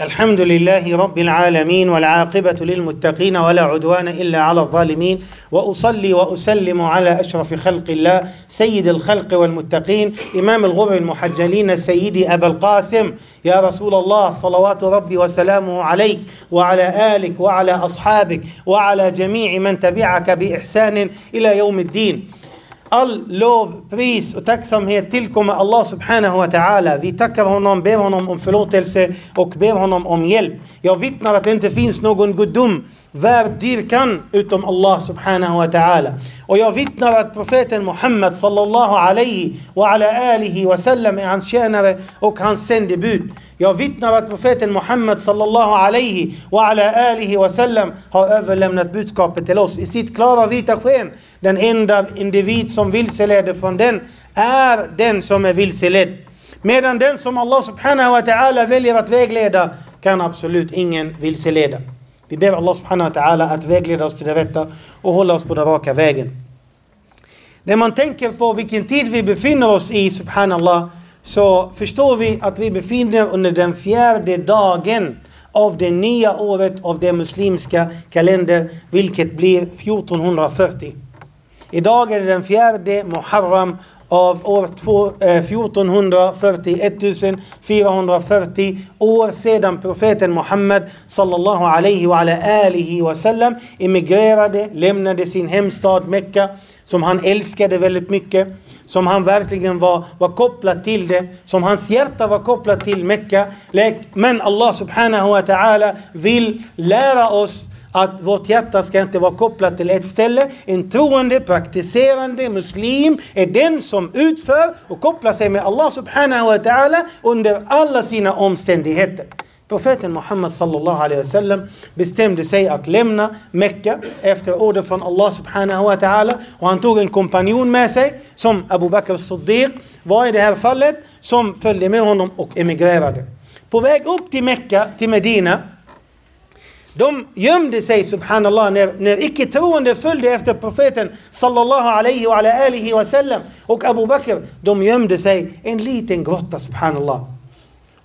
الحمد لله رب العالمين والعاقبة للمتقين ولا عدوان إلا على الظالمين وأصلي وأسلم على أشرف خلق الله سيد الخلق والمتقين إمام الغر المحجلين سيدي أبا القاسم. يا رسول الله صلوات ربي وسلامه عليك وعلى آلك وعلى أصحابك وعلى جميع من تبعك بإحسان إلى يوم الدين. All lov, pris och tacksamhet tillkommer Allah subhanahu wa ta'ala. Vi tackar honom, ber honom om förlåtelse och ber honom om hjälp. Jag vittnar att det inte finns någon gudom värd dyrkan utom Allah subhanahu wa ta'ala. Och jag vittnar att profeten Muhammad sallallahu alaihi wa ala alihi wa sallam är hans tjänare och hans sändebud. Jag vittnar att profeten Muhammad sallallahu alaihi wa ala alihi wa sallam har överlämnat budskapet till oss i sitt klara vita sken. Den enda individ som vilseleder från den är den som är vilseledd. Medan den som Allah subhanahu wa ta'ala väljer att vägleda kan absolut ingen vilseleda. Vi ber Allah subhanahu wa ta'ala att vägleda oss till det rätta och hålla oss på den raka vägen. När man tänker på vilken tid vi befinner oss i, subhanallah, så förstår vi att vi befinner oss under den fjärde dagen av det nya året av den muslimska kalender, vilket blir 1440. Idag är det den fjärde Muharram av år 1440, 1440 eh, år sedan profeten Muhammed sallallahu alaihi wa alihi wa sallam emigrerade, lämnade sin hemstad Mekka som han älskade väldigt mycket, som han verkligen var, var kopplad till det, som hans hjärta var kopplat till Mekka. Men Allah subhanahu wa ta'ala vill lära oss att vårt hjärta ska inte vara kopplat till ett ställe. En troende, praktiserande muslim är den som utför och kopplar sig med Allah subhanahu wa ta'ala under alla sina omständigheter. Profeten Muhammad sallallahu alaihi wasallam bestämde sig att lämna Mekka efter order från Allah subhanahu wa ta'ala och han tog en kompanjon med sig som Abu Bakr Siddiq var i det här fallet som följde med honom och emigrerade. På väg upp till Mekka, till Medina de gömde sig subhanallah när, när icke-troende följde efter profeten sallallahu alaihi wa alihi wa sallam och Abu Bakr, de gömde sig en liten grotta subhanallah.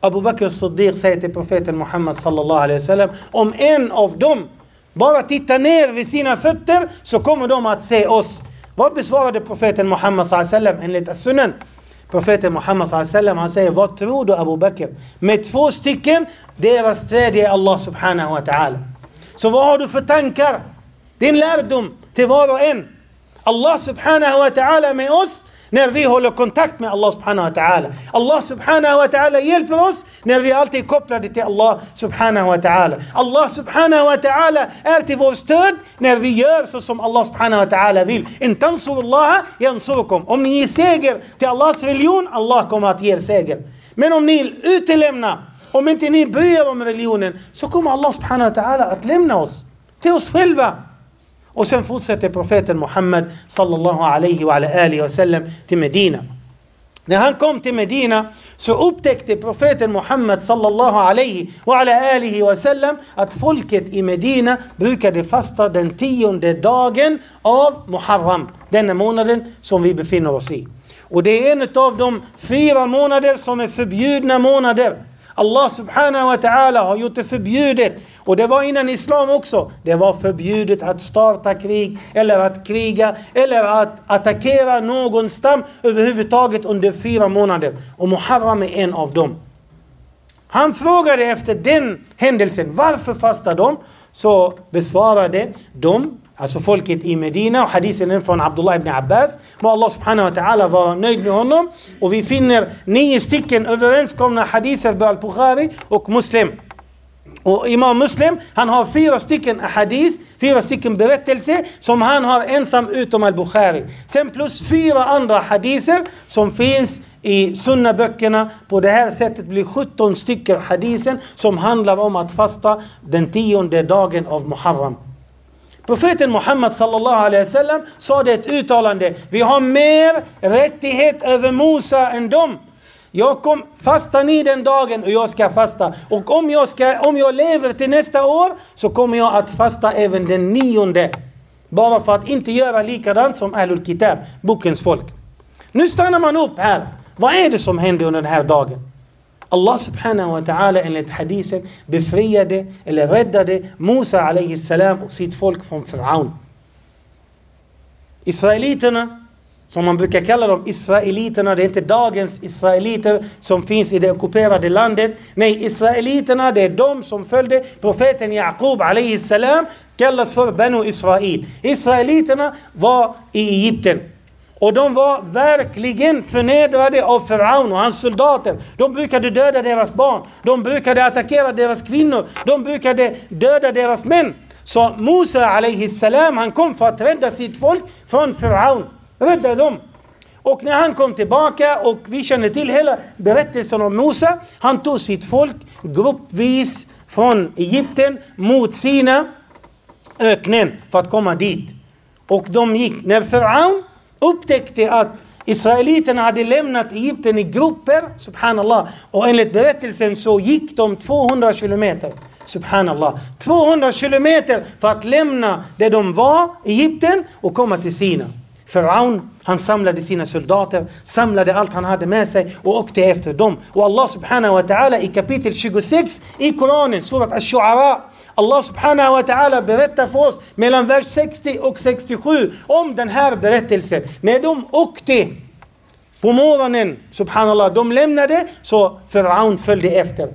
Abu Bakr Siddiq säger till profeten Muhammad sallallahu alaihi wa sallam om en av dem bara tittar ner vid sina fötter så kommer de att se oss. Vad besvarade profeten Muhammad sallallahu alaihi wa sallam enligt sunnen? Profeten Muhammad sallam han säger Vad tror du Abu Bakr? Med två stycken, deras tredje är Allah subhanahu wa ta'ala. Så vad har du för tankar? Din lärdom till var och en. Allah subhanahu wa ta'ala med oss när vi håller kontakt med Allah subhanahu wa ta'ala. Allah subhanahu wa ta'ala hjälper oss när vi alltid är kopplade till Allah subhanahu wa ta'ala. Allah subhanahu wa ta'ala är till vår stöd när vi gör så som Allah subhanahu wa ta'ala vill. Inte tansurullaha yansurukum. Om ni ger seger till Allahs religion, Allah kommer att ge er seger. Men om ni utelämnar, om inte ni bryr er om religionen, så kommer Allah subhanahu wa ta'ala att lämna oss till oss själva. Och sen fortsätter profeten Muhammed sallallahu alaihi wa alihi wasallam till Medina. När han kom till Medina så upptäckte profeten Muhammed sallallahu alaihi wa alihi wasallam att folket i Medina brukade fasta den tionde dagen av Muharram, denna månaden som vi befinner oss i. Och det är en av de fyra månader som är förbjudna månader. Allah subhanahu wa ta'ala har gjort det förbjudet och det var innan Islam också. Det var förbjudet att starta krig eller att kriga eller att attackera någon stam överhuvudtaget under fyra månader. Och Muharram är en av dem. Han frågade efter den händelsen. Varför fastar de? Så besvarade de, alltså folket i Medina, och hadisen är från Abdullah ibn Abbas. Må Allah subhanahu wa ta'ala vara nöjd med honom. Och vi finner nio stycken överenskomna hadiser på Al-Bukhari och Muslim. Och Imam Muslim, han har fyra stycken hadis, fyra stycken berättelser som han har ensam utom al-Bukhari. Sen plus fyra andra hadiser som finns i sunnaböckerna. På det här sättet blir 17 stycken hadisen som handlar om att fasta den tionde dagen av Muharram. Profeten Muhammad sallallahu alaihi wasallam sa det ett uttalande. Vi har mer rättighet över Mosa än dem. Jag kom, fasta ni den dagen och jag ska fasta. Och om jag, ska, om jag lever till nästa år så kommer jag att fasta även den nionde. Bara för att inte göra likadant som Ahlul Kitab, bokens folk. Nu stannar man upp här. Vad är det som händer under den här dagen? Allah subhanahu wa ta'ala enligt hadisen befriade eller räddade Musa alayhi salam och sitt folk från Firaun. Israeliterna, som man brukar kalla dem, Israeliterna, det är inte dagens Israeliter som finns i det ockuperade landet. Nej, Israeliterna, det är de som följde profeten Jakob salam, kallas för Banu Israel. Israeliterna var i Egypten. Och de var verkligen förnedrade av Faraon och hans soldater. De brukade döda deras barn. De brukade attackera deras kvinnor. De brukade döda deras män. Så Musa salam, han kom för att rädda sitt folk från Faraon. Rädda dem. Och när han kom tillbaka och vi känner till hela berättelsen om Mosa, Han tog sitt folk gruppvis från Egypten mot Sina öknen för att komma dit. Och de gick, när Faraon upptäckte att Israeliterna hade lämnat Egypten i grupper, subhanallah. Och enligt berättelsen så gick de 200 kilometer. Subhanallah. 200 kilometer för att lämna där de var, Egypten, och komma till Sina. Faraon, han samlade sina soldater, samlade allt han hade med sig och åkte efter dem. Och Allah subhanahu wa ta'ala i kapitel 26 i Koranen, surat al-Shu'ara, Allah subhanahu wa ta'ala berättar för oss mellan vers 60 och 67 om den här berättelsen. När de åkte på morgonen, subhanallah, de lämnade så Faraon följde efter.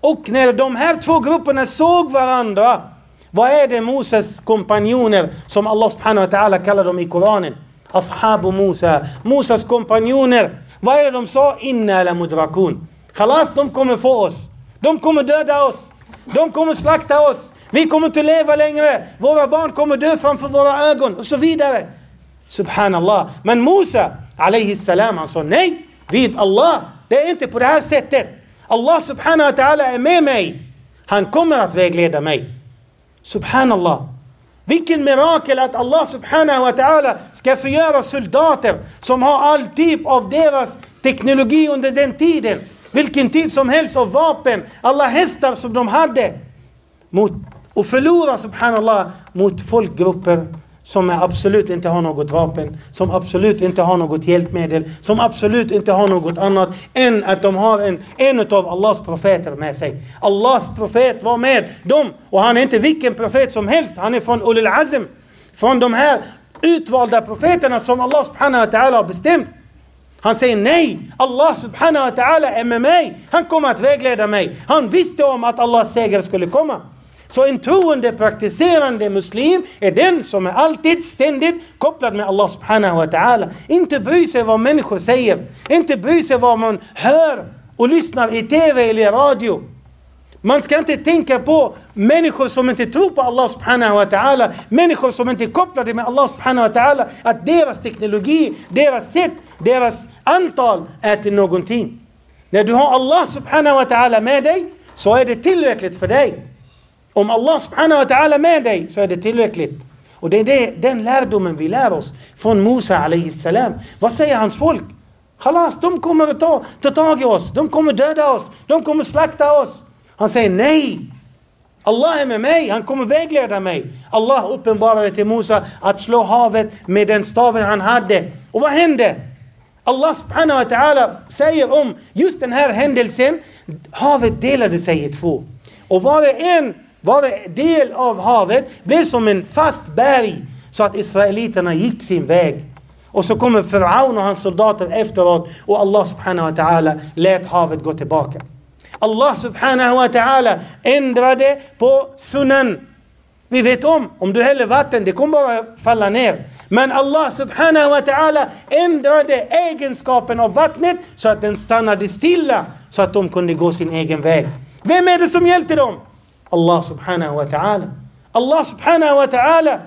Och när de här två grupperna såg varandra, vad är det Moses kompanjoner som Allah subhanahu wa ta'ala kallar dem i Koranen? Ashabu Musa, Musas kompanjoner. Vad är det de sa? Inna la mudrakun. Khalas, de kommer få oss. De kommer döda oss. De kommer slakta oss. Vi kommer inte leva längre. Våra barn kommer dö framför våra ögon och så vidare. Subhanallah. Men Musa, alayhi salam, han sa nej. Vid Allah, det är inte på det här sättet. Allah subhanahu wa ta'ala är med mig. Han kommer att vägleda mig. Subhanallah. Vilken mirakel att Allah subhanahu wa ta'ala ska förgöra soldater som har all typ av deras teknologi under den tiden. Vilken typ som helst av vapen, alla hästar som de hade. Mot, och förlora subhanallah mot folkgrupper som absolut inte har något vapen, som absolut inte har något hjälpmedel, som absolut inte har något annat än att de har en, en av Allahs profeter med sig. Allahs profet var med dem och han är inte vilken profet som helst, han är från Ulul Azm. Från de här utvalda profeterna som Allah subhanahu wa ta'ala har bestämt. Han säger nej, Allah subhanahu wa ta'ala är med mig. Han kommer att vägleda mig. Han visste om att Allahs seger skulle komma. Så en troende, praktiserande muslim är den som är alltid ständigt kopplad med Allah subhanahu wa ta'ala. Inte bryr sig vad människor säger. Inte bryr sig vad man hör och lyssnar i TV eller radio. Man ska inte tänka på människor som inte tror på Allah subhanahu wa ta'ala. Människor som inte är kopplade med Allah subhanahu wa ta'ala. Att deras teknologi, deras sätt, deras antal är till någonting. När du har Allah subhanahu wa ta'ala med dig så är det tillräckligt för dig. Om Allah subhanahu wa ta'ala med dig så är det tillräckligt. Och det är det, den lärdomen vi lär oss från Musa alayhi salam. Vad säger hans folk? Khalas, de kommer att ta, ta tag i oss. De kommer döda oss. De kommer slakta oss. Han säger nej. Allah är med mig, han kommer vägleda mig. Allah uppenbarade till Musa att slå havet med den staven han hade. Och vad hände? Allah subhanahu wa ta'ala säger om just den här händelsen. Havet delade sig i två. Och var och en var del av havet blev som en fast berg så att israeliterna gick sin väg. Och så kommer Firaun och hans soldater efteråt och Allah subhanahu wa ta'ala lät havet gå tillbaka. Allah subhanahu wa ta'ala ändrade på sunnan. Vi vet om, om du häller vatten, det kommer bara falla ner. Men Allah subhanahu wa ta'ala ändrade egenskapen av vattnet så att den stannade stilla så att de kunde gå sin egen väg. Vem är det som hjälpte dem? Allah subhanahu wa ta'ala. Allah subhanahu wa ta'ala.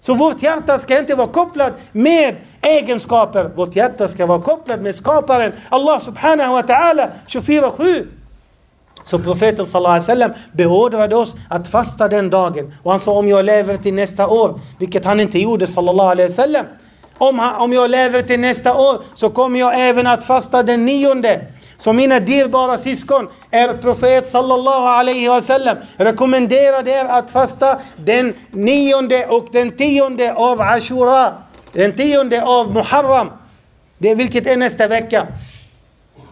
Så vårt hjärta ska inte vara kopplat med egenskaper. Vårt hjärta ska vara kopplat med skaparen Allah subhanahu wa ta'ala 24-7. Så profeten sallallahu alaihi wasallam beordrade oss att fasta den dagen. Och han sa om jag lever till nästa år, vilket han inte gjorde sallallahu alaihi wasallam. Om, om jag lever till nästa år så kommer jag även att fasta den nionde. Så mina dyrbara syskon, är profet sallallahu alaihi wasallam rekommenderade er att fasta den nionde och den tionde av Ashura. Den tionde av Muharram. Det vilket är nästa vecka.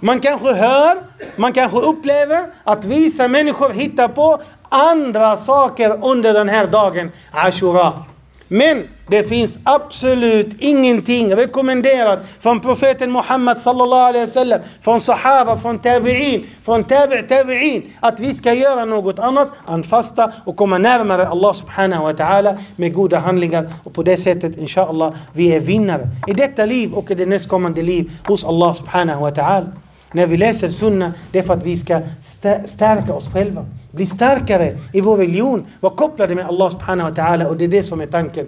Man kanske hör, man kanske upplever att vissa människor hittar på andra saker under den här dagen, Ashura. Men det finns absolut ingenting rekommenderat från profeten Muhammad sallallahu alaihi wasallam, från sahaba, från tabi'in, från tabi' tabi'in att vi ska göra något annat än fasta och komma närmare Allah subhanahu wa ta'ala med goda handlingar och på det sättet inshallah vi är vinnare i detta liv och i det nästkommande liv hos Allah subhanahu wa ta'ala. När vi läser sunna, det är för att vi ska stärka oss själva. Bli starkare i vår religion. Vara kopplade med Allah subhanahu wa ta'ala och det är det som är tanken.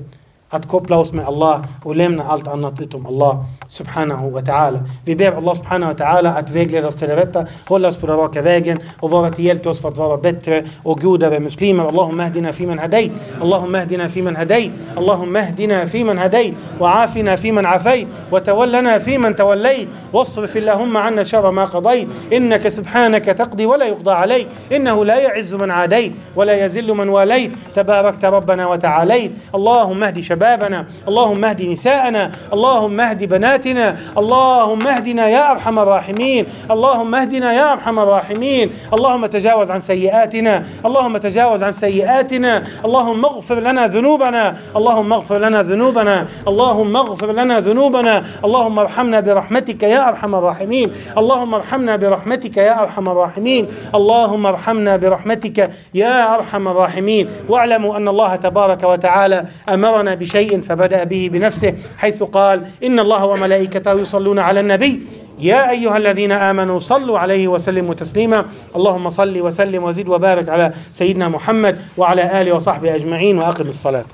Att koppla oss med Allah och lämna allt annat utom Allah subhanahu wa ta'ala. Vi ber Allah subhanahu wa ta'ala att vägleda oss till det rätta, hålla oss på den raka vägen och vara till hjälp till oss för att vara bättre och godare muslimer. Allahumma ahdina fi man hadayt. Allahumma ahdina fi man hadayt. Allahumma ahdina fi man hadayt. وعافنا فيمن عافيت وتولنا فيمن توليت واصرف اللهم عنا شر ما قضيت إنك سبحانك تقضي ولا يقضى عليك إنه لا يعز من عاديت ولا يزل من واليت تباركت ربنا وتعاليت اللهم اهد شبابنا اللهم اهد نساءنا اللهم اهد بناتنا اللهم اهدنا يا أرحم الراحمين. اللهم اهدنا يا أرحم الراحمين. اللهم تجاوز عن سيئاتنا. اللهم تجاوز عن سيئاتنا. اللهم اغفر لنا ذنوبنا. اللهم اغفر لنا ذنوبنا. اللهم اغفر لنا ذنوبنا. اللهم ارحمنا برحمتك يا أرحم الراحمين. اللهم ارحمنا برحمتك يا أرحم الراحمين. اللهم ارحمنا برحمتك يا أرحم الراحمين. واعلموا أن الله تبارك وتعالى أمرنا بشيء فبدأ به بنفسه حيث قال إن الله وملائكته يصلون على النبي. يا أيها الذين آمنوا صلوا عليه وسلموا تسليما. اللهم صل وسلم وزد وبارك على سيدنا محمد وعلى آله وصحبه أجمعين وأقم الصلاة.